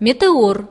метеор.